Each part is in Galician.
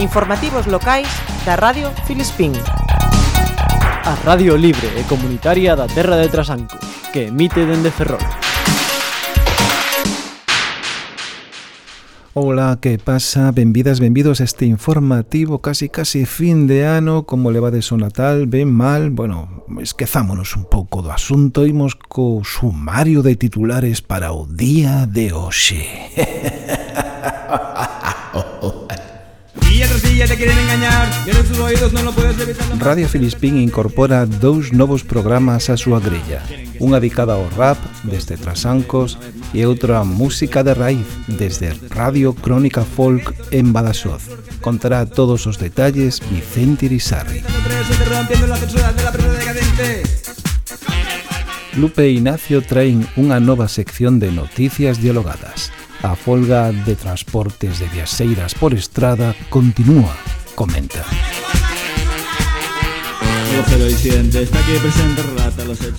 Informativos locais da Radio Filispín. A Radio Libre e Comunitaria da Terra de Trasanco, que emite dende Ferrol. Ola, que pasa? Benvidas, benvidos a este informativo casi casi fin de ano Como levades o Natal? Ben mal? Bueno, esquezámonos un pouco do asunto Imos co sumario de titulares para o día de hoxe engañar E nos oídos non lo puedes evitar Radio Filispín incorpora dous novos programas á súa grilla Unha dedicada ao rap desde Trasancos e outra música de raíz desde Radio Crónica Folk en Badaxoz Contará todos os detalles Vicente Irizarri. Lupe e Ignacio traen unha nova sección de noticias dialogadas. A folga de transportes de viaxeiras por estrada continúa comenta.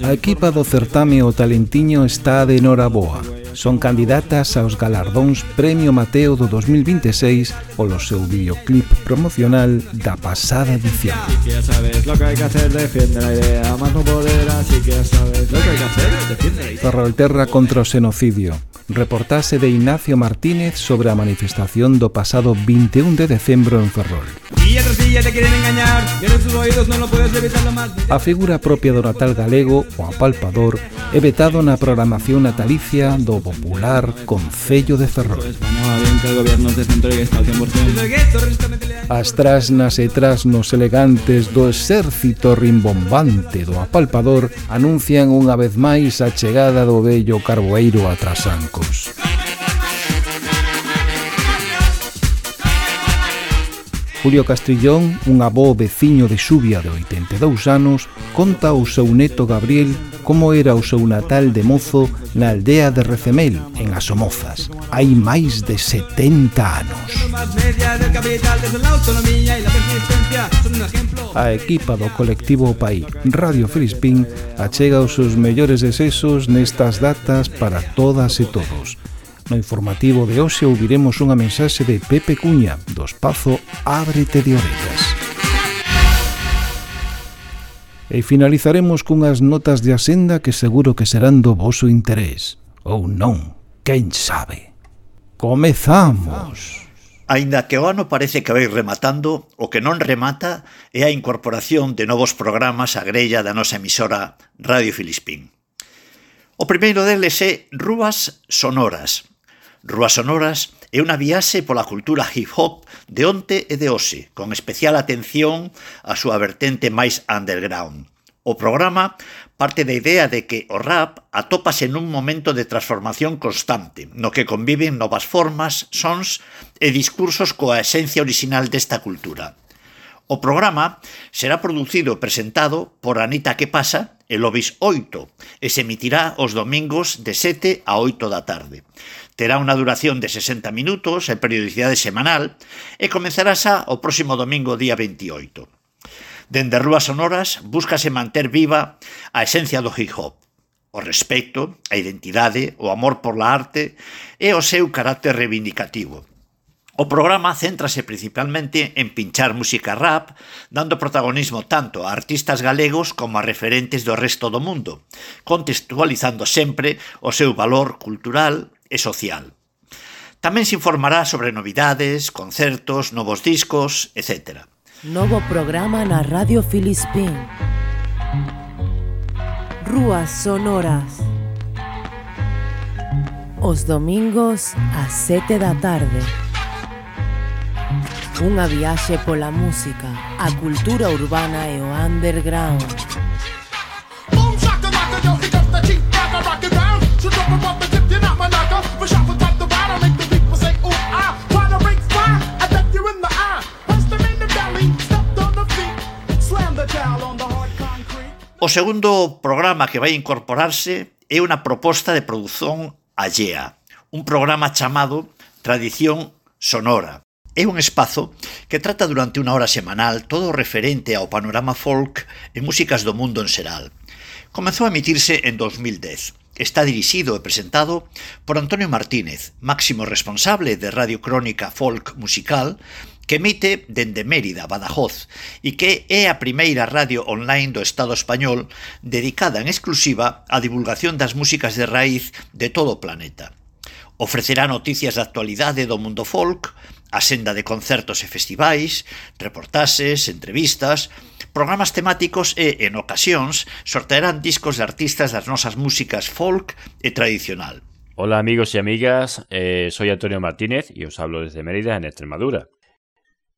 A equipa do certame O Talentiño está de noraboa. Son candidatas aos galardóns Premio Mateo do 2026 polo seu videoclip promocional da pasada edición. Sabes lo que que hacer, defiende idea, más no poder, así que sabes lo que que hacer, defiende. Ferrolterra contra o xenocidio Reportase de Ignacio Martínez sobre a manifestación do pasado 21 de decembro en Ferrol. A figura propia do Natal galego, o apalpador, é vetado na programación natalicia do popular Concello de Ferrol. As trasnas e trasnos elegantes do exército rimbombante do apalpador anuncian unha vez máis a chegada do vello carboeiro a Trasanco. Marcos. Julio Castrillón, un avó veciño de Xubia de 82 anos, conta ao seu neto Gabriel como era o seu natal de mozo na aldea de Recemel, en Asomozas, hai máis de 70 anos. A equipa do colectivo Pai Radio Filispín achega os seus mellores desesos nestas datas para todas e todos. No informativo de hoxe ouviremos unha mensaxe de Pepe Cuña, do espazo Ábrete de Orellas. E finalizaremos cunhas notas de asenda que seguro que serán do voso interés. Ou non, quen sabe. Comezamos! Aínda que o ano parece que vai rematando, o que non remata é a incorporación de novos programas á grella da nosa emisora Radio Filispín. O primeiro deles é Rúas Sonoras, Rúas Sonoras é unha viaxe pola cultura hip-hop de onte e de hoxe, con especial atención á súa vertente máis underground. O programa parte da idea de que o rap atópase nun momento de transformación constante, no que conviven novas formas, sons e discursos coa esencia orixinal desta cultura. O programa será producido e presentado por Anita Que Pasa e Lobis 8 e se emitirá os domingos de 7 a 8 da tarde. Terá unha duración de 60 minutos e periodicidade semanal e comenzarás o próximo domingo día 28. Dende Rúas Sonoras búscase manter viva a esencia do hip hop, o respecto, a identidade, o amor por la arte e o seu carácter reivindicativo – O programa céntrase principalmente en pinchar música rap, dando protagonismo tanto a artistas galegos como a referentes do resto do mundo, contextualizando sempre o seu valor cultural e social. Tamén se informará sobre novidades, concertos, novos discos, etc. Novo programa na Radio Filispín. Rúas sonoras. Os domingos ás 7 da tarde. Unha viaxe pola música, a cultura urbana e o underground. O segundo programa que vai incorporarse é unha proposta de produción allea, un programa chamado Tradición Sonora, É un espazo que trata durante unha hora semanal todo o referente ao panorama folk e músicas do mundo en xeral. Comezou a emitirse en 2010. Está dirixido e presentado por Antonio Martínez, máximo responsable de Radio Crónica Folk Musical, que emite dende Mérida, Badajoz, e que é a primeira radio online do Estado español dedicada en exclusiva á divulgación das músicas de raíz de todo o planeta. Ofrecerá noticias de actualidade do mundo folk, a senda de concertos e festivais, reportaxes, entrevistas, programas temáticos e, en ocasións, sortearán discos de artistas das nosas músicas folk e tradicional. Hola amigos y amigas, eh, soy Antonio Martínez y os hablo desde Mérida, en Extremadura.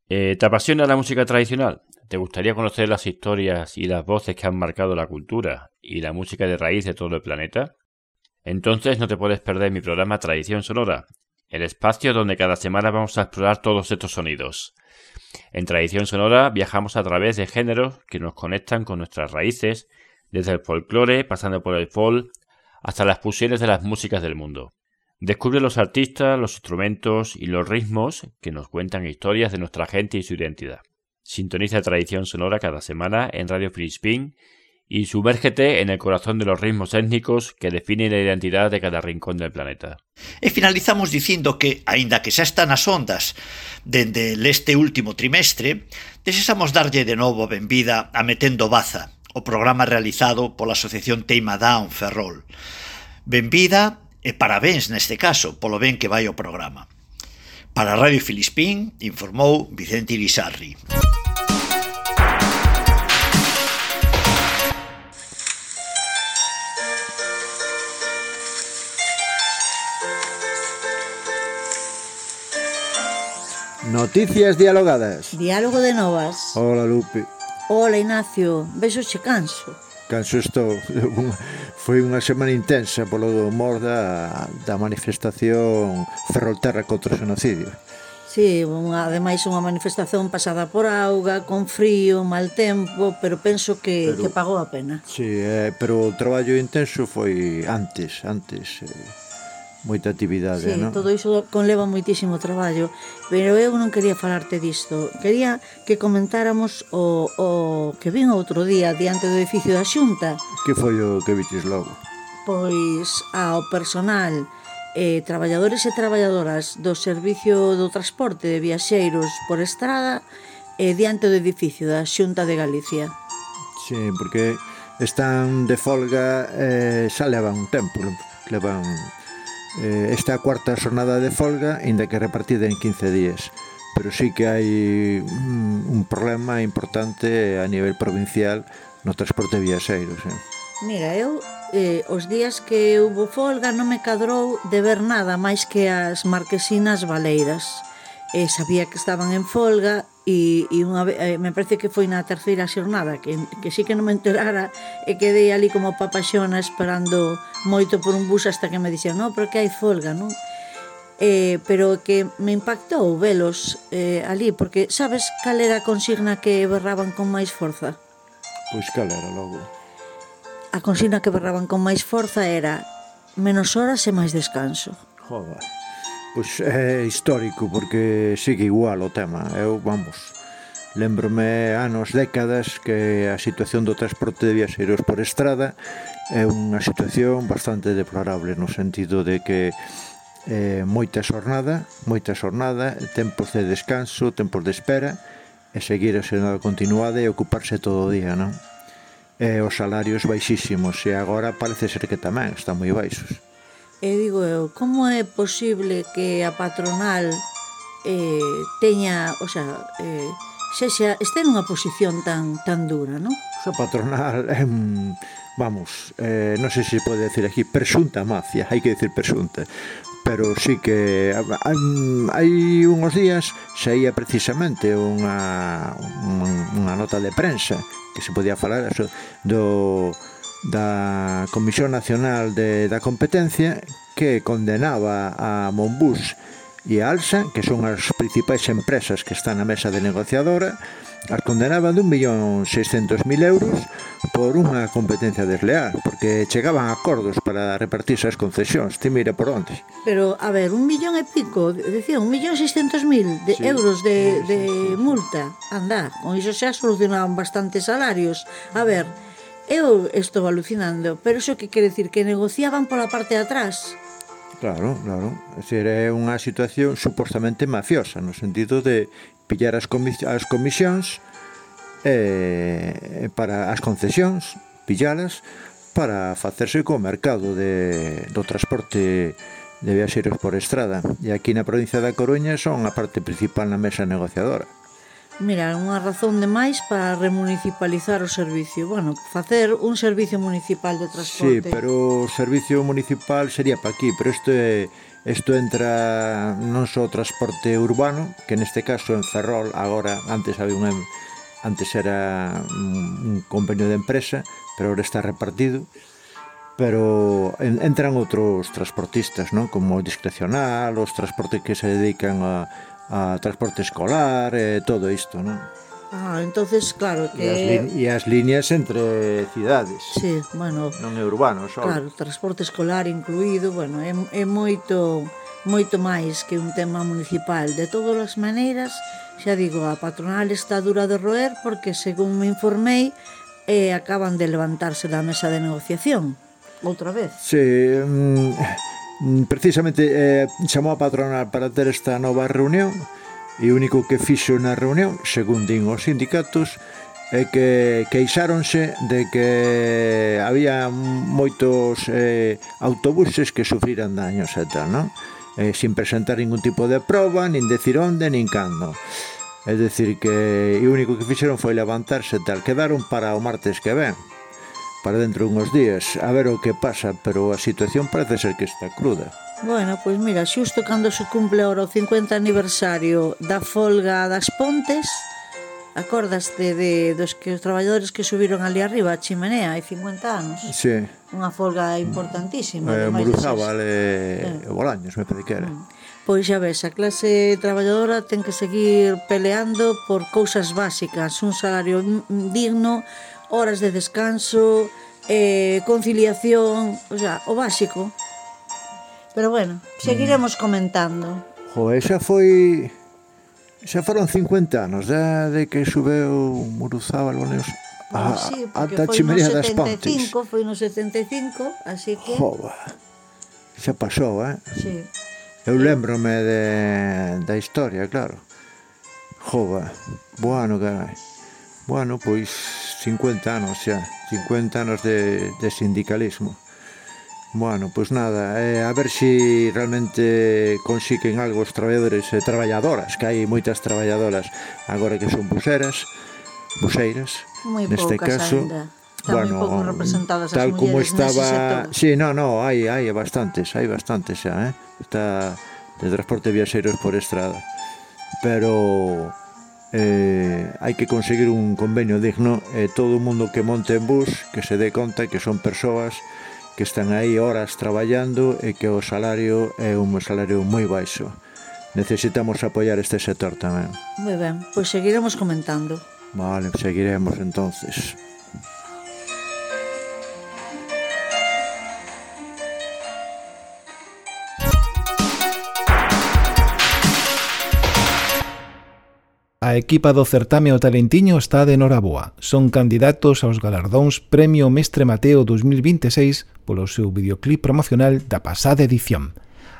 Eh, ¿Te apasiona la música tradicional? ¿Te gustaría conocer las historias y las voces que han marcado la cultura y la música de raíz de todo el planeta? Entonces no te puedes perder mi programa Tradición Sonora, el espacio donde cada semana vamos a explorar todos estos sonidos. En Tradición Sonora viajamos a través de géneros que nos conectan con nuestras raíces, desde el folclore, pasando por el folk, hasta las fusiones de las músicas del mundo. Descubre los artistas, los instrumentos y los ritmos que nos cuentan historias de nuestra gente y su identidad. Sintoniza Tradición Sonora cada semana en Radio Filispín y sumérgete en el corazón de los ritmos étnicos que definen la identidad de cada rincón del planeta. E finalizamos dicindo que, aínda que xa están as ondas dende este último trimestre, desexamos darlle de novo a benvida a Metendo Baza, o programa realizado pola Asociación Teima Down Ferrol. Benvida e parabéns neste caso polo ben que vai o programa. Para Radio Filispín, informou Vicente Irizarri. Música Noticias dialogadas. Diálogo de novas. Hola, Lupe. Hola, Ignacio. Vexo che canso. Canso estou. Foi unha semana intensa polo do humor da, da manifestación Ferrolterra contra o xenocidio Sí, unha, ademais unha manifestación pasada por auga, con frío, mal tempo, pero penso que, pero, que pagou a pena. Sí, eh, pero o traballo intenso foi antes, antes. Eh moita actividade, sí, non? todo iso conleva moitísimo traballo, pero eu non quería falarte disto. Quería que comentáramos o, o que vin outro día diante do edificio da Xunta. Que foi o que viches logo? Pois ao personal eh, traballadores e traballadoras do Servicio do Transporte de Viaxeiros por Estrada eh, diante do edificio da Xunta de Galicia. Sí, porque están de folga, eh, xa levan un tempo, levan eh, esta cuarta xornada de folga, inda que repartida en 15 días. Pero sí que hai mm, un problema importante a nivel provincial no transporte viaxeiros. Eh? Mira, eu eh, os días que hubo folga non me cadrou de ver nada máis que as marquesinas baleiras eh, sabía que estaban en folga e, e unha, eh, me parece que foi na terceira xornada que, que sí que non me enterara e quedei ali como papaxona esperando moito por un bus hasta que me dixeron non, porque hai folga, non? Eh, pero que me impactou velos eh, ali porque sabes cal era a consigna que berraban con máis forza? Pois cal era logo? A consigna que berraban con máis forza era menos horas e máis descanso. Joder. Pois é histórico porque sigue igual o tema. Eu, vamos, lembrome anos, décadas que a situación do transporte de viaxeiros por estrada é unha situación bastante deplorable no sentido de que eh, moita xornada, moita xornada, tempos de descanso, tempos de espera e seguir a xornada continuada e ocuparse todo o día, non? E os salarios baixísimos e agora parece ser que tamén están moi baixos. E digo eu, como é posible que a patronal eh, teña, o sea, eh, xa, xa este nunha posición tan tan dura, non? Xa patronal é un, vamos, eh, non sei se pode decir aquí, presunta mafia, hai que decir presunta, pero sí que hai unhos días saía precisamente unha unha nota de prensa que se podía falar eso, do da Comisión Nacional de, da Competencia que condenaba a Monbus e a Alsa, que son as principais empresas que están na mesa de negociadora, as condenaban de 1.600.000 euros por unha competencia desleal, porque chegaban a acordos para repartirse as concesións, ti mira por onde. Pero, a ver, un millón e pico, decía, un millón seiscentos mil de sí, euros de, sí, sí, de multa, anda, con iso xa solucionaban bastantes salarios. A ver, eu estou alucinando, pero iso que quere decir que negociaban pola parte de atrás. Claro, claro. É dicir, é unha situación supostamente mafiosa, no sentido de pillar as, comis as comisións eh, eh, para as concesións, pillalas, para facerse co mercado de, do transporte de viaxeiros por estrada. E aquí na provincia da Coruña son a parte principal na mesa negociadora. Mira, unha razón de máis para remunicipalizar o servicio. Bueno, facer un servicio municipal de transporte. Sí, pero o servicio municipal sería para aquí, pero isto é Isto entra non só o transporte urbano, que neste caso en Ferrol agora antes había un, antes era un convenio de empresa, pero agora está repartido. Pero entran outros transportistas, non? Como o discrecional, os transportes que se dedican a, a transporte escolar, eh, todo isto, non? Ah, entonces claro que... E as, e as líneas entre cidades. Sí, bueno... Non é urbano, só. Claro, transporte escolar incluído, bueno, é, é moito moito máis que un tema municipal. De todas as maneiras, xa digo, a patronal está dura de roer porque, según me informei, eh, acaban de levantarse da mesa de negociación. Outra vez. Sí, mm Mm, precisamente eh, chamou a patronal para ter esta nova reunión e o único que fixo na reunión, segundo din os sindicatos, é que queixáronse de que había moitos eh, autobuses que sufriran daños e tal, non? Eh, sin presentar ningún tipo de proba, nin decir onde, nin cando. É dicir que o único que fixeron foi levantarse tal, quedaron para o martes que ven para dentro de días a ver o que pasa, pero a situación parece ser que está cruda. Bueno, pois mira, xusto cando se cumple ora o 50 aniversario da folga das Pontes, acordaste de, dos que os traballadores que subiron ali arriba a chimenea hai 50 anos? Sí. Unha folga importantísima. Eh, Muruzábal e eh, Bolaños, me parece que era. Mm. Pois xa ves, a clase traballadora ten que seguir peleando por cousas básicas, un salario digno, horas de descanso, eh, conciliación, o sea, o básico. Pero bueno, seguiremos mm. comentando. Jo, esa foi... Xa foron 50 anos da de que subeu Muruzábal o Neus a, bueno, sí, ata chimería das Pontes. Foi no 75, así que... Jova, xa pasou, eh? Sí. Eu lembrome de, da historia, claro. Jova, bueno, carai bueno, pois 50 anos xa, 50 anos de, de sindicalismo. Bueno, pois nada, eh, a ver se si realmente consiguen algo os traballadores e eh, traballadoras, que hai moitas traballadoras agora que son buseras, buseiras, Moi neste caso. Ainda. Bueno, pouco representadas tal as como estaba, si, sí, no, no, hai hai bastantes, hai bastantes xa, eh. Está de transporte viaxeiros por estrada. Pero eh, hai que conseguir un convenio digno e eh, todo o mundo que monte en bus que se dé conta que son persoas que están aí horas traballando e que o salario é un salario moi baixo. Necesitamos apoiar este sector tamén. Moi ben, pois seguiremos comentando. Vale, seguiremos entonces. A equipa do certame O Talentiño está de Noraboa. Son candidatos aos galardóns Premio Mestre Mateo 2026 polo seu videoclip promocional da pasada edición.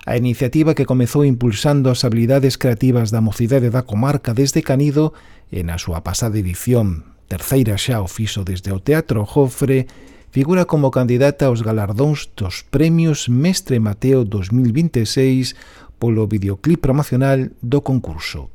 A iniciativa que comezou impulsando as habilidades creativas da mocidade da comarca desde Canido e na súa pasada edición, terceira xa o fixo desde o Teatro Jofre, figura como candidata aos galardóns dos Premios Mestre Mateo 2026 polo videoclip promocional do concurso.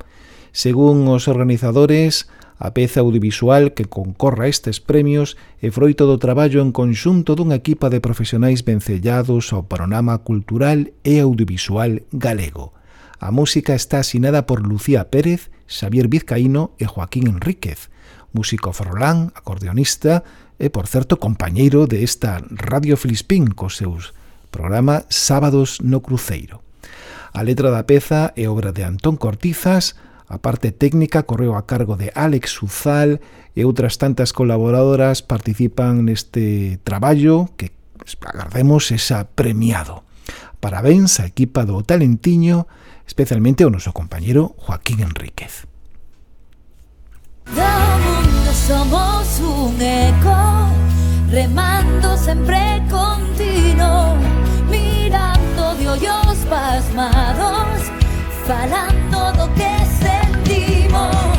Según os organizadores, a peza audiovisual que concorra a estes premios é froito do traballo en conxunto dunha equipa de profesionais vencellados ao panorama cultural e audiovisual galego. A música está asinada por Lucía Pérez, Xavier Vizcaíno e Joaquín Enríquez, músico forrolán, acordeonista e, por certo, compañeiro de esta Radio Filispín cos seus programa Sábados no Cruceiro. A letra da peza é obra de Antón Cortizas, A parte técnica correu a cargo de Alex Uzal e outras tantas colaboradoras participan neste traballo que agardemos esa premiado. Parabéns á equipa do Talentiño, especialmente ao noso compañero Joaquín Enríquez. dimos.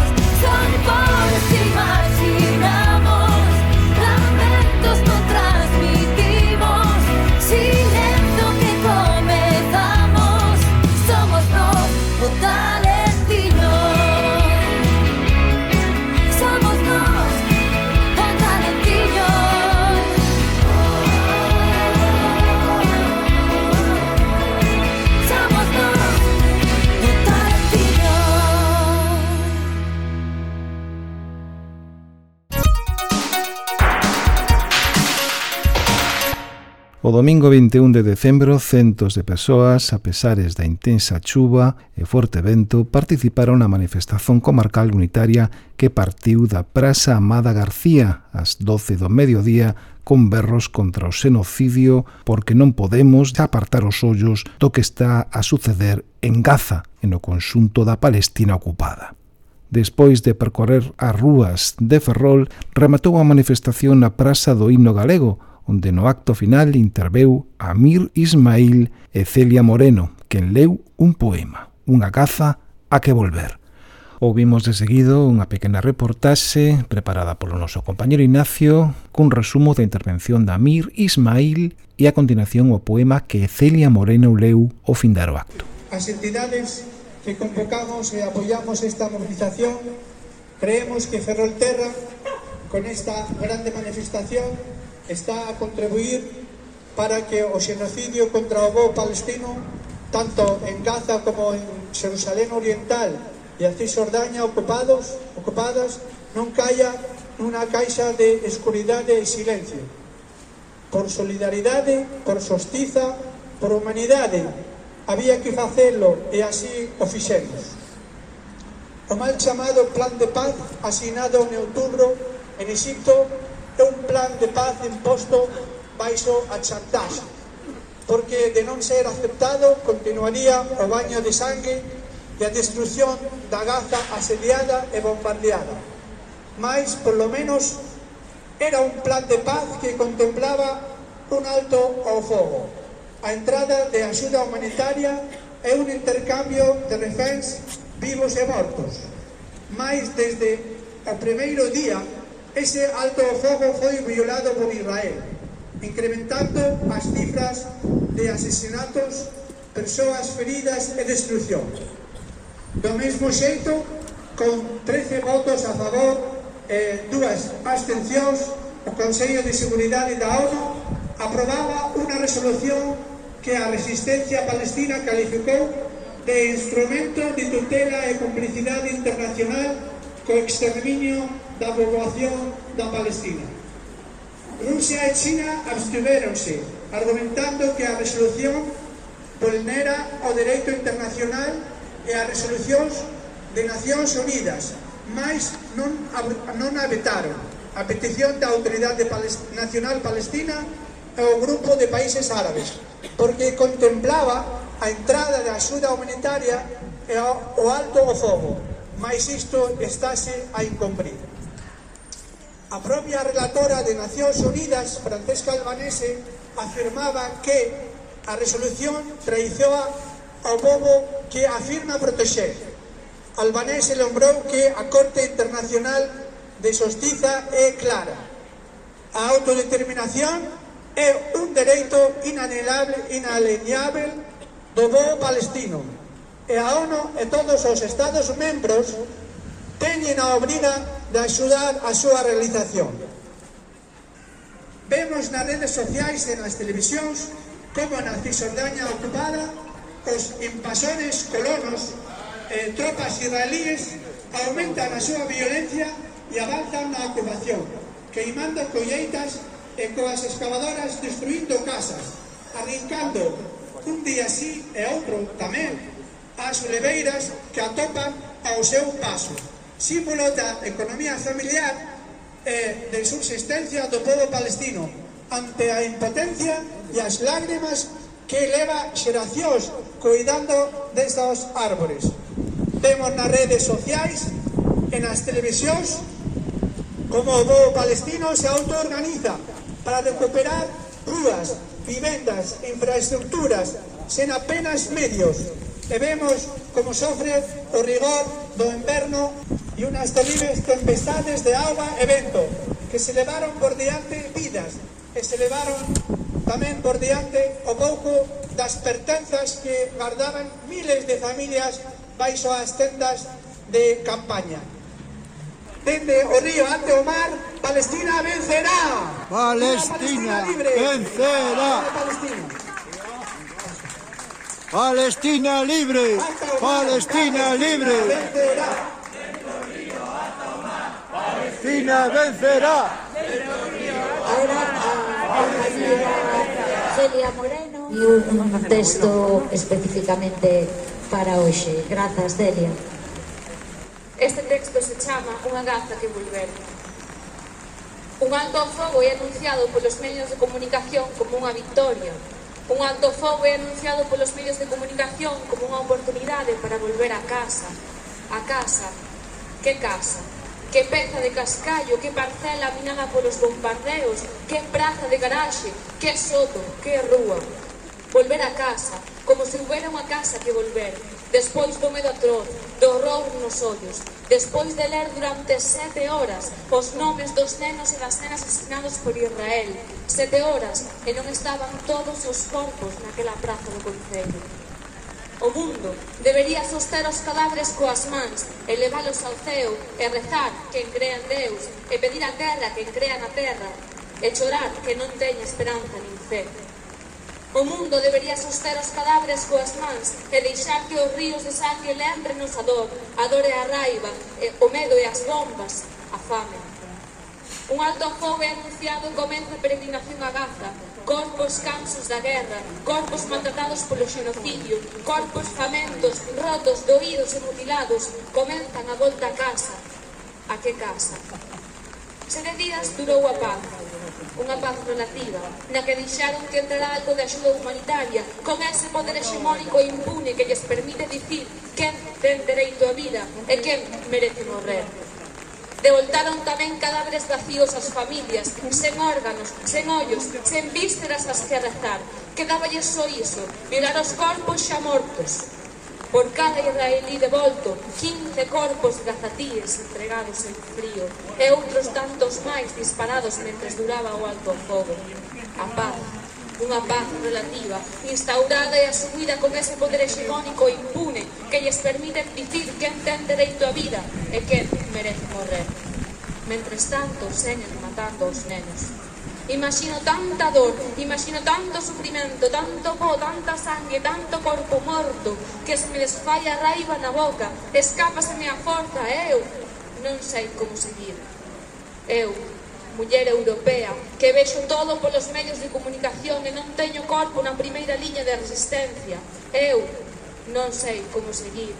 O domingo 21 de decembro, centos de persoas, a pesares da intensa chuva e forte vento, participaron na manifestación comarcal unitaria que partiu da Praza Amada García ás 12 do mediodía con berros contra o xenocidio porque non podemos apartar os ollos do que está a suceder en Gaza, e no conxunto da Palestina ocupada. Despois de percorrer as rúas de Ferrol, rematou a manifestación na Praza do Himno Galego, onde no acto final interveu Amir Ismail e Celia Moreno, quen leu un poema, unha caza a que volver. Ouvimos de seguido unha pequena reportaxe preparada polo noso compañero Ignacio cun resumo da intervención de Amir Ismail e a continuación o poema que Celia Moreno leu o findar o acto. As entidades que convocamos e apoiamos esta movilización creemos que Ferrolterra con esta grande manifestación está a contribuir para que o xenocidio contra o povo palestino tanto en Gaza como en Xerusalén Oriental e a Cisjordania ocupados, ocupadas non caia nunha caixa de escuridade e silencio. Por solidaridade, por sostiza, por humanidade, había que facelo e así o fixemos. O mal chamado Plan de Paz asinado en outubro en Egipto é un plan de paz imposto baixo a chantaxe, porque de non ser aceptado continuaría o baño de sangue e a destrucción da Gaza asediada e bombardeada. Mais, polo menos, era un plan de paz que contemplaba un alto ao fogo, a entrada de axuda humanitaria e un intercambio de reféns vivos e mortos. Mais desde o primeiro día Ese alto o fogo foi violado por Israel, incrementando as cifras de asesinatos, persoas feridas e destrucción. Do mesmo xeito, con 13 votos a favor eh, e dúas abstencións, o Consello de Seguridade da ONU aprobaba unha resolución que a resistencia palestina calificou de instrumento de tutela e complicidade internacional co exterminio da poboación da Palestina. Rusia e China abstiveronse, argumentando que a resolución vulnera o dereito internacional e as resolucións de Nacións Unidas, mas non, non a vetaron a petición da Autoridade Nacional Palestina ao grupo de países árabes, porque contemplaba a entrada da axuda humanitaria e o alto o fogo, mas isto estáse a incumprir. A propia relatora de Nacións Unidas, Francesca Albanese, afirmaba que a resolución traizoa ao povo que afirma protexer. Albanese lembrou que a Corte Internacional de Sostiza é clara. A autodeterminación é un dereito inanelable, inalienable do povo palestino. E a ONU e todos os Estados membros teñen a obriga de axudar a súa realización. Vemos nas redes sociais e nas televisións como na Cisjordania ocupada os invasores colonos e tropas israelíes aumentan a súa violencia e avanzan na ocupación, queimando colleitas e coas excavadoras destruindo casas, arrincando un día sí e outro tamén as leveiras que atopan ao seu paso símbolo da economía familiar e de subsistencia do povo palestino ante a impotencia e as lágrimas que leva xeracións cuidando destas árbores. Vemos nas redes sociais e nas televisións como o povo palestino se autoorganiza para recuperar rúas, vivendas, infraestructuras, sen apenas medios, e vemos como sofre o rigor do inverno e unhas terribles tempestades de agua e vento que se levaron por diante vidas e se levaron tamén por diante o pouco das pertenzas que guardaban miles de familias baixo as tendas de campaña. Dende o río ante o mar, Palestina vencerá. Palestina, Palestina libre. vencerá. Palestina. Palestina libre. Palestina libre. Palestina libre. Vencerá. Palestina vencerá. Celia Moreno e un texto especificamente para hoxe. Grazas, Celia. Este texto se chama Unha gaza que volver. Un alto fogo é anunciado polos medios de comunicación como unha victoria. Un alto fogo é anunciado polos medios de comunicación como unha oportunidade para volver a casa. A casa. Que casa? que peza de cascallo, que parcela minada polos bombardeos, que praza de garaxe, que soto, que rúa. Volver a casa, como se houbera unha casa que volver, despois do medo atroz, do horror nos ollos, despois de ler durante sete horas os nomes dos nenos e das nenas asesinados por Israel, sete horas e non estaban todos os corpos naquela praza do Concello o mundo debería soster os cadáveres coas mans e leválos ao ceo e rezar que crea en Deus e pedir a terra que crea na terra e chorar que non teña esperanza nin fe. O mundo debería soster os cadáveres coas mans e deixar que os ríos de sangue lembrenos a dor, a dor e a raiva, e o medo e as bombas, a fame. Un alto jove anunciado comeza a peregrinación a Gaza, corpos cansos da guerra, corpos maltratados polo xenocidio, corpos famentos, rotos, doídos e mutilados, comenzan a volta a casa. A que casa? Sete días durou a paz, unha paz relativa, na que deixaron que entrara algo de axuda humanitaria, con ese poder hexemónico impune que lles permite dicir quen ten dereito á vida e quen merece morrer. Devoltaron tamén cadáveres vacíos ás familias, sen órganos, sen ollos, sen vísceras as que arrastrar. Quedáballe só iso, mirar os corpos xa mortos. Por cada israelí devolto, 15 corpos gazatíes entregados en frío e outros tantos máis disparados mentres duraba o alto fogo. A paz unha paz relativa, instaurada e asumida con ese poder hexemónico e impune que lles permite dicir quen ten dereito a vida e quen merece morrer. Mentres tanto, seguen matando os nenos. Imagino tanta dor, imagino tanto sufrimento, tanto po, tanta sangue, tanto corpo morto, que se me desfai a raiva na boca, escápaseme a forza, eu non sei como seguir. Eu, muller europea, que vexo todo polos medios de comunicación e non teño corpo na primeira liña de resistencia. Eu non sei como seguir.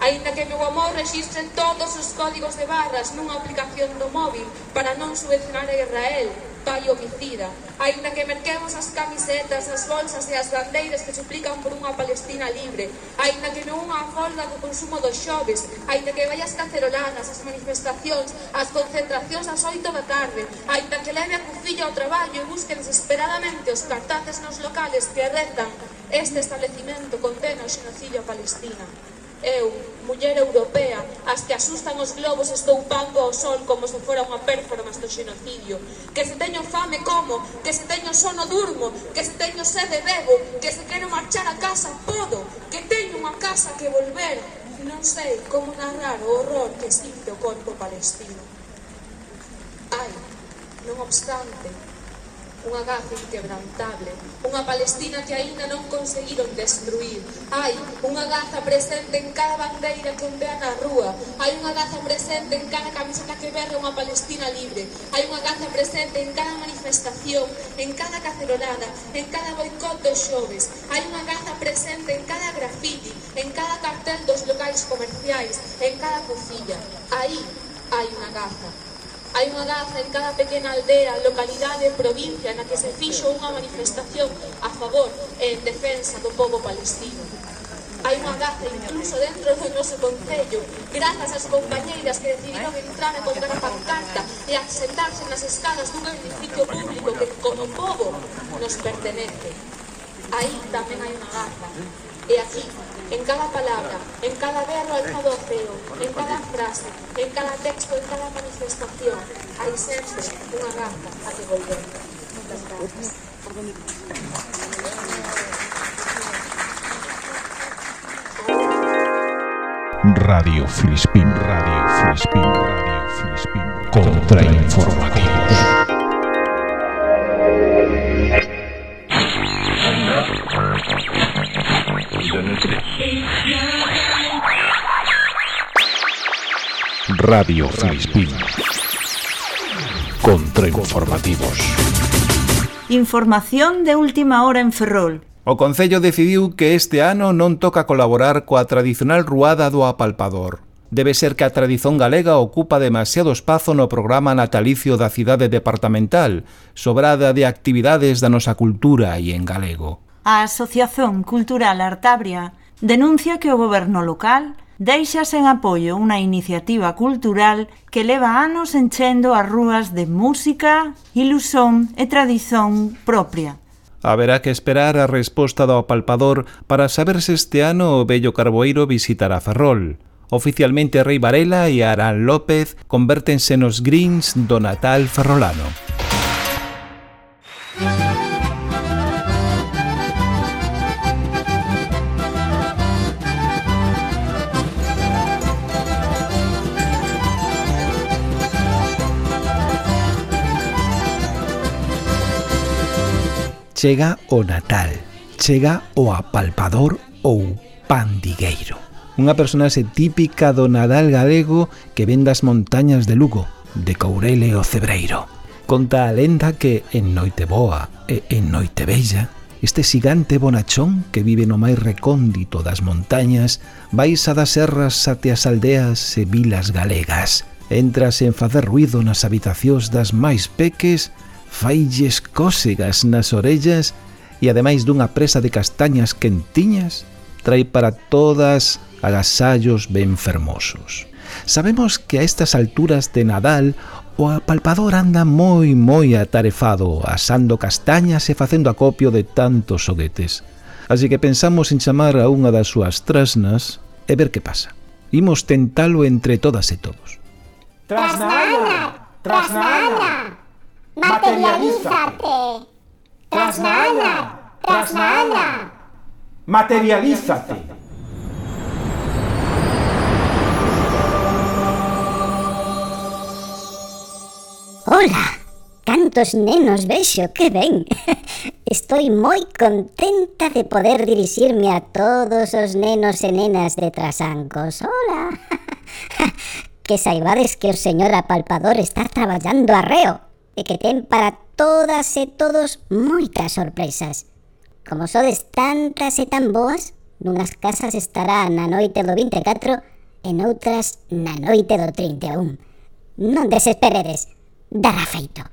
Aínda que meu amor registre todos os códigos de barras nunha aplicación do móvil para non subvencionar a Israel, pai homicida. Aínda que merquemos as camisetas, as bolsas e as bandeiras que suplican por unha Palestina libre. Aínda que non unha folga do consumo dos xoves. Aínda que vai as cacerolanas, as manifestacións, as concentracións ás oito da tarde. Aínda que leve a cucilla ao traballo e busque desesperadamente os cartaces nos locales que rezan este establecimento condena o xenocidio a Palestina. Eu, muller europea, as que asustan os globos estoupando ao sol como se fora unha performance do xenocidio. Que se teño fame como, que se teño sono durmo, que se teño sede bebo, que se quero marchar a casa podo, que teño unha casa que volver. Non sei como narrar o horror que sinto o corpo palestino. Ai, non obstante, unha Gaza inquebrantable, unha Palestina que aínda non conseguiron destruir. Hai unha Gaza presente en cada bandeira que ondea na rúa, hai unha Gaza presente en cada camiseta que berra unha Palestina libre, hai unha Gaza presente en cada manifestación, en cada cacerolada, en cada boicot dos xoves, hai unha Gaza presente en cada grafiti, en cada cartel dos locais comerciais, en cada cocilla. Aí hai unha Gaza. Hai unha data en cada pequena aldea, localidade e provincia na que se fixo unha manifestación a favor e en defensa do povo palestino. Hai unha gaza incluso dentro do noso Concello, grazas ás compañeiras que decidiron entrar e colgar a pancarta e a sentarse nas escadas dun edificio público que como povo nos pertenece. Aí tamén hai unha gaza. E aquí en cada palabra, en cada verbo alzado ao ceo, en cada frase, en cada texto, en cada manifestación, hai sempre unha garza a que volver. Moitas grazas. Radio Filispín, Radio Filispín, Radio Filispín. Contrainformativos. Radio Filispín. Contrainformativos. Información de última hora en Ferrol. O Concello decidiu que este ano non toca colaborar coa tradicional ruada do apalpador. Debe ser que a tradición galega ocupa demasiado espazo no programa natalicio da cidade departamental, sobrada de actividades da nosa cultura e en galego. A Asociación Cultural Artabria denuncia que o goberno local deixa sen apoio unha iniciativa cultural que leva anos enchendo as rúas de música, ilusión e tradición propia. Haberá que esperar a resposta do apalpador para saber se este ano o Bello Carboeiro visitará Ferrol. Oficialmente Rei Varela e Arán López convértense nos greens do Natal ferrolano. Chega o Natal, chega o apalpador ou pandigueiro. Unha personaxe típica do Nadal galego que ven das montañas de Lugo, de Courele o Cebreiro. Conta a lenda que en Noiteboa e en Noitebella este xigante bonachón que vive no máis recóndito das montañas baixa das serras ate as aldeas e vilas galegas. Entras en facer ruido nas habitacións das máis peques failles cósegas nas orellas e ademais dunha presa de castañas quentiñas, trai para todas agasallos ben fermosos. Sabemos que a estas alturas de Nadal o apalpador anda moi moi atarefado, asando castañas e facendo acopio de tantos xoguetes. Así que pensamos en chamar a unha das súas trasnas e ver que pasa. Imos tentalo entre todas e todos. Trasna Trasnana! Trasna Materialízate. Trasnana. Trasnana. Materialízate. Hola, cantos nenos vexo, que ben. Estoy moi contenta de poder dirixirme a todos os nenos e nenas de Trasancos. Hola. Que saibades que o señor apalpador está traballando arreo e que ten para todas e todos moitas sorpresas. Como sodes tantas e tan boas, nunhas casas estará na noite do 24 e noutras na noite do 31. Non desesperedes, dará feito.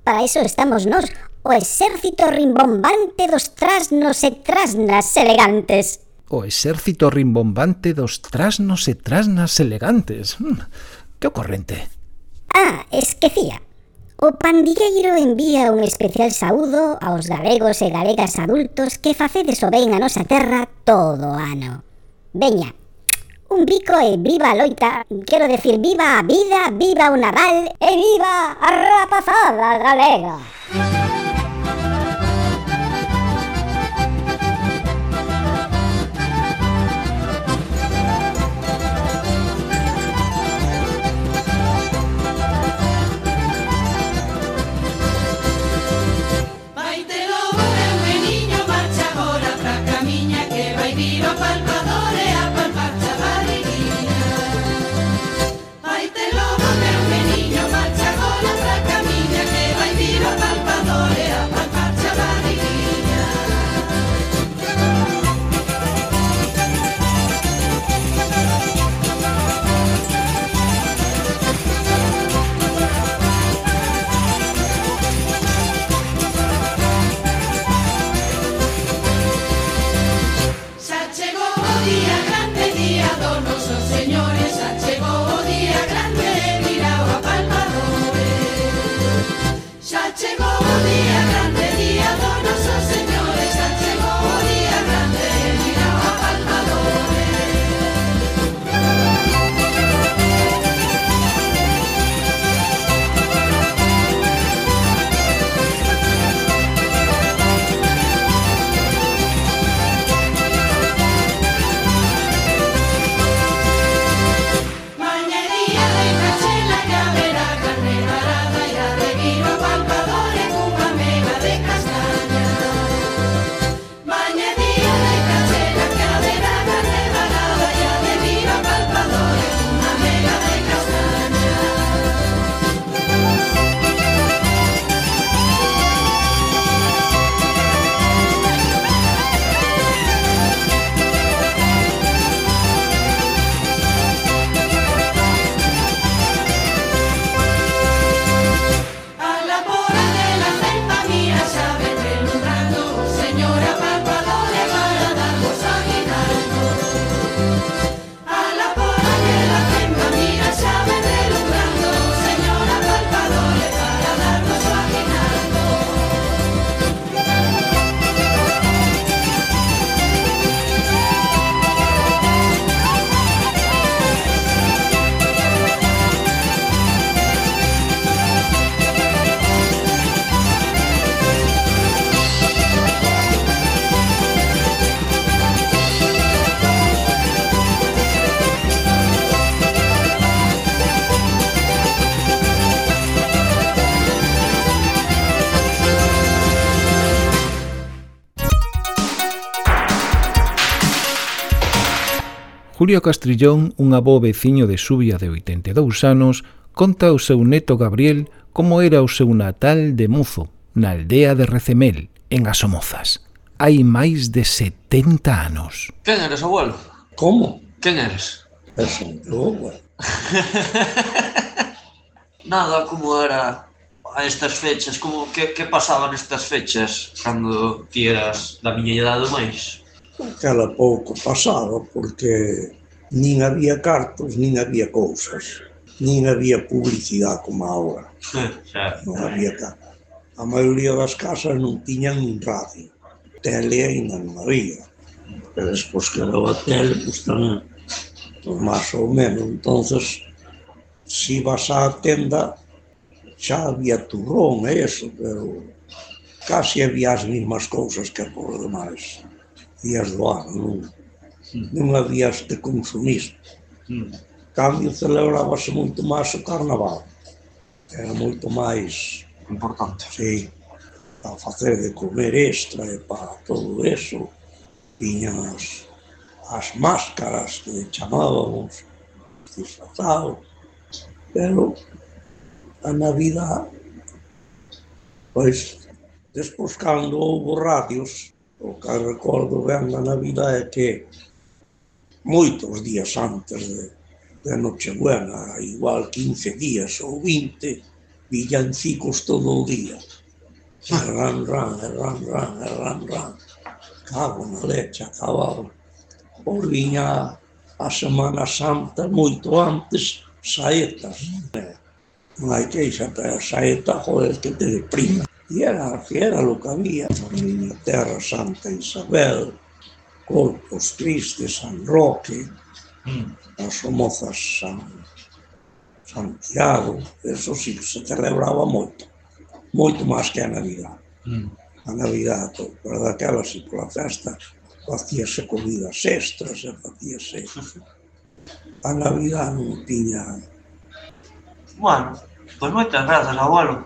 Para iso estamos nós, o exército rimbombante dos trasnos e trasnas elegantes. O exército rimbombante dos trasnos e trasnas elegantes. Hmm, que ocorrente. Ah, esquecía. O pandilleiro envía un especial saúdo aos galegos e galegas adultos que facedes o ben a nosa terra todo o ano. Veña, un bico e viva a loita, quero decir viva a vida, viva o Nadal e viva a rapazada galega. Música Julio Castrillón, un avó veciño de Subia de 82 anos, conta ao seu neto Gabriel como era o seu natal de mozo na aldea de Recemel, en Asomozas. Hai máis de 70 anos. Quen eres, abuelo? Como? Quen eres? Es un lobo. Nada, como era a estas fechas? Como que, que pasaba nestas fechas cando ti eras da miña idade máis? aquela pouco pasaba, porque nin había cartos, nin había cousas, nin había publicidade como agora. Non había cartos. A maioría das casas non tiñan nin radio. Tele ainda non había. Pero despois que era a tele, pois tamén, pois máis ou menos. entonces se vas á tenda, xa había turrón e eso, pero casi había as mismas cousas que por demais viés do ano, non, non había este consumismo. Hm. Cambio celebrábase moito máis o carnaval, era moito máis importante. Sí, para facer de comer extra e para todo eso, tiñan as, as máscaras que chamábamos disfrazados, pero a Navidad, pois, despois cando houve radios, recordo ben na Navidad é que moitos días antes de, de Nochebuena, igual 15 días ou 20, villancicos todo o día. Ran, ran, ran, ran, ran, ran. Cago na leche, acababa. Por viña a Semana Santa, moito antes, saetas. Non hai queixa, pero a saeta, joder, que te deprima e era, que era lo que había por Inglaterra, Santa Isabel, Corpus Christi, San Roque, mm. as Somozas, San Santiago, eso sí que se celebraba moito, moito máis que a Navidad. Mm. A Navidad, pero daquela si pola festa facíase comidas extras, e facíase... A Navidad non tiña... Bueno, pois pues moitas grazas, abuelo.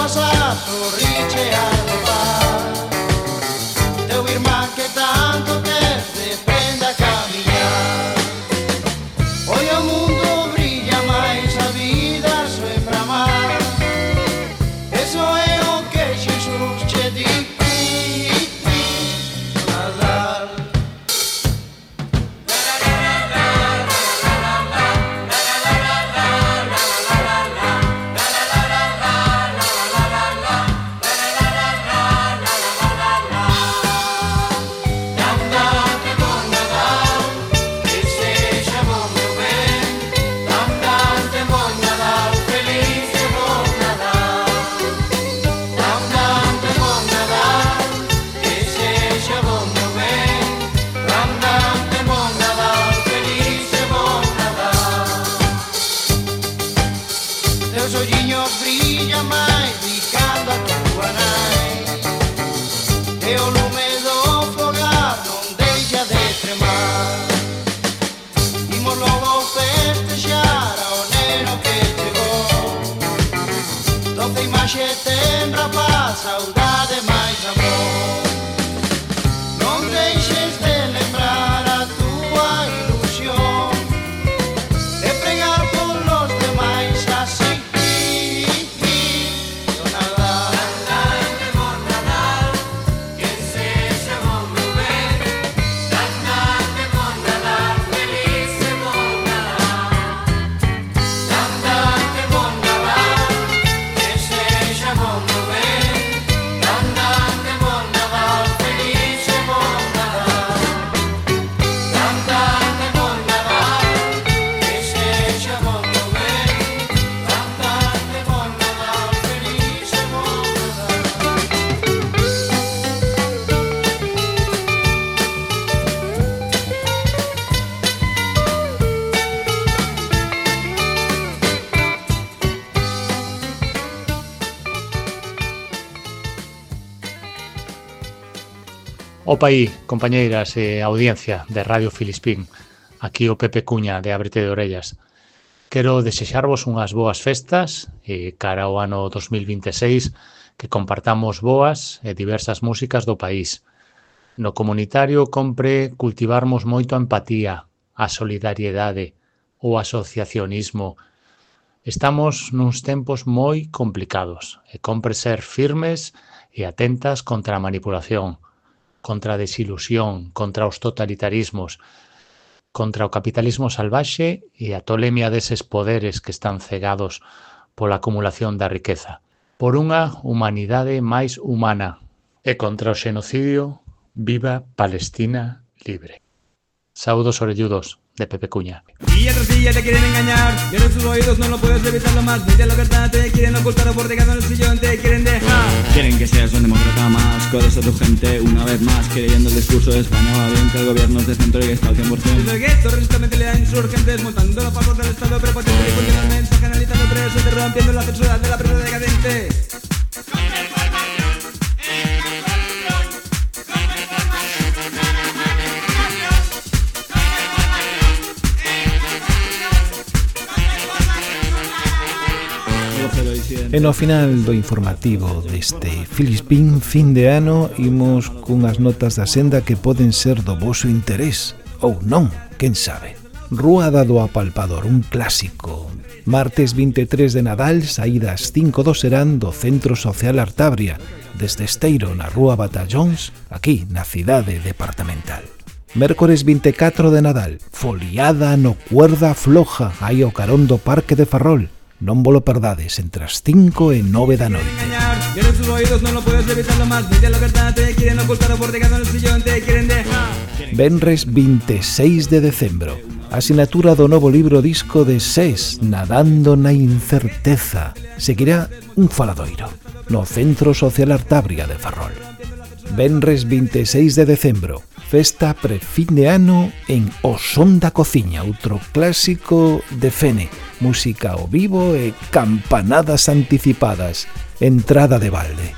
pasa zurritxean aí, compañeiras e audiencia de Radio Filispín. Aquí o Pepe Cuña de Ábrete de Orellas. Quero desexarvos unhas boas festas e cara ao ano 2026 que compartamos boas e diversas músicas do país. No comunitario compre cultivarmos moito a empatía, a solidariedade, o asociacionismo. Estamos nuns tempos moi complicados e compre ser firmes e atentas contra a manipulación contra a desilusión, contra os totalitarismos, contra o capitalismo salvaxe e a tolemia deses poderes que están cegados pola acumulación da riqueza, por unha humanidade máis humana e contra o xenocidio, viva Palestina libre. Saudos orelludos de Pepe Cuña. Día tras día te quieren engañar, en sus oídos no lo puedes evitar lo más, ni de la verdad te quieren ocultar o por en el sillón te quieren dejar. Quieren que seas un demócrata más, codes a tu gente una vez más, creyendo el discurso de España va bien que el gobierno es de centro y que está al 100%. Desde el gueto resistamente le da insurgentes, montando los pagos del Estado prepotente y poniendo el mensaje analizando presos, interrumpiendo la censura de la prensa decadente. E no final do informativo deste Filispín fin de ano imos cunhas notas da senda que poden ser do voso interés ou non, quen sabe. Ruada do Apalpador, un clásico. Martes 23 de Nadal, saídas 5 do Serán do Centro Social Artabria, desde Esteiro na Rúa Batallóns, aquí na cidade departamental. Mércores 24 de Nadal, foliada no cuerda floja, aí o carón do Parque de Ferrol, Non volo perdades entre as 5 e 9 da noite. Que sus oídos no lo puedes evitarlo más, dite la verdad, te quieren ocultar borregado en el sillón, te quieren dejar. Benres 26 de decembro, asinatura do novo libro disco de SES, Nadando na incerteza. Seguirá un faladoiro, no Centro Social Artabria de Ferrol. Benres 26 de decembro, festa prefin de ano en O Son da Cociña, outro clásico de Fene, música ao vivo e campanadas anticipadas, entrada de balde.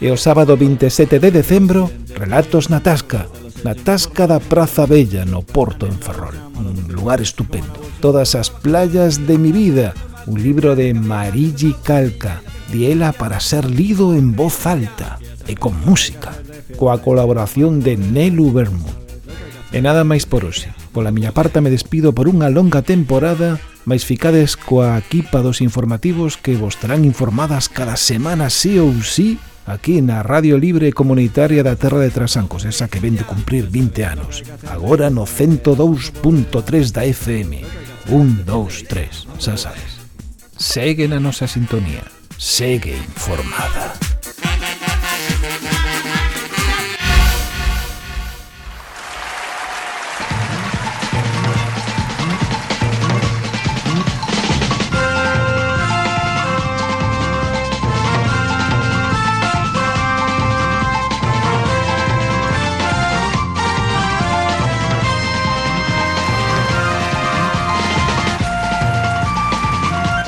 E o sábado 27 de decembro, Relatos na Tasca, na Tasca da Praza Bella no Porto en Ferrol, un lugar estupendo. Todas as playas de mi vida, un libro de Marigi Calca, diela para ser lido en voz alta e con música, coa colaboración de Nelu Bermud. E nada máis por hoxe. Pola miña parte me despido por unha longa temporada, mais ficades coa equipa dos informativos que vos terán informadas cada semana sí ou sí aquí na Radio Libre Comunitaria da Terra de Trasancos, esa que vende cumprir 20 anos. Agora no 102.3 da FM. 1, 2, 3, xa sabes. Segue na nosa sintonía. Segue informada.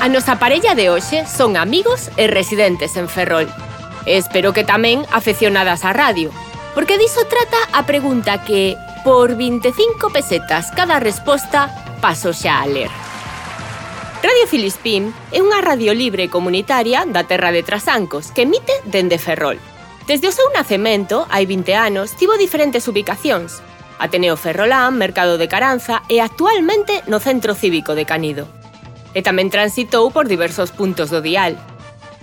A nosa parella de hoxe son amigos e residentes en Ferrol. E espero que tamén afeccionadas á radio, porque diso trata a pregunta que, por 25 pesetas cada resposta, paso xa a ler. Radio Filispín é unha radio libre e comunitaria da terra de Trasancos que emite dende Ferrol. Desde o seu nacemento, hai 20 anos, tivo diferentes ubicacións, Ateneo Ferrolán, Mercado de Caranza e actualmente no Centro Cívico de Canido e tamén transitou por diversos puntos do dial.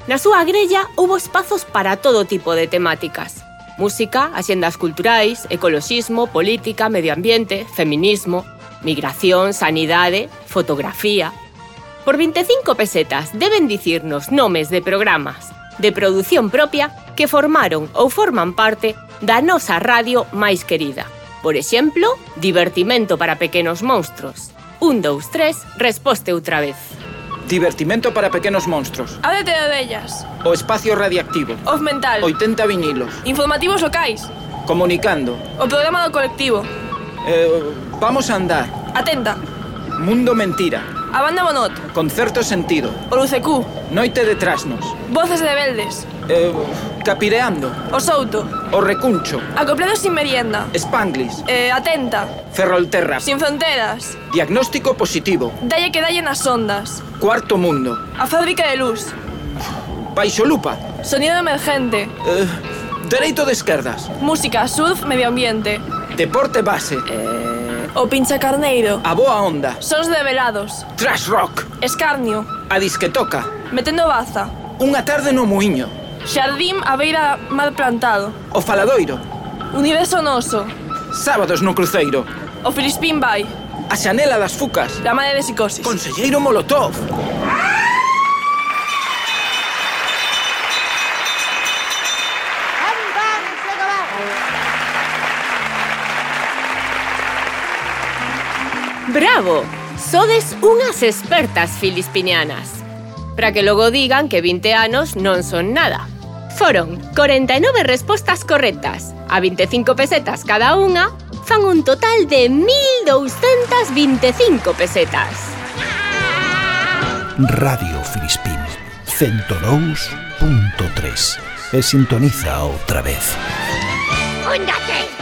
Na súa grella houbo espazos para todo tipo de temáticas. Música, axendas culturais, ecoloxismo, política, medio ambiente, feminismo, migración, sanidade, fotografía... Por 25 pesetas deben dicirnos nomes de programas de produción propia que formaron ou forman parte da nosa radio máis querida. Por exemplo, Divertimento para pequenos monstruos, Un, dous, tres, resposte outra vez. Divertimento para pequenos monstros. Ábrete de bellas. O espacio radiactivo. Off mental. 80 vinilos. Informativos locais. Comunicando. O programa do colectivo. Eh, vamos a andar. Atenta. Mundo mentira. A banda Bonot. Concerto sentido. O Lucecú. Noite de trasnos. Voces de Beldes. Eh, capireando. O Souto. O Recuncho. Acoplados sin merienda. Spanglis. Eh, atenta. Ferrolterra. Sin fronteras. Diagnóstico positivo. Dalle que dalle nas ondas. Cuarto mundo. A fábrica de luz. Baixo lupa. Sonido emergente. Eh, dereito de esquerdas. Música, surf, medio ambiente. Deporte base. Eh... O pinchacarneiro. A boa onda. Sons de velados. Trash rock. Escarnio. A disquetoca. Metendo baza. Unha tarde no muiño. Xardim a beira mal plantado. O faladoiro. Universo noso. Sábados no cruceiro. O Filispín vai. A xanela das fucas. La madre de psicosis. Conselleiro Molotov. ¡Ah! Bravo! Sodes unhas expertas filispinianas. Para que logo digan que 20 anos non son nada. Foron 49 respostas correctas, a 25 pesetas cada unha, fan un total de 1.225 pesetas. Radio Filispín 102.3 e sintoniza outra vez. Onda Úndate!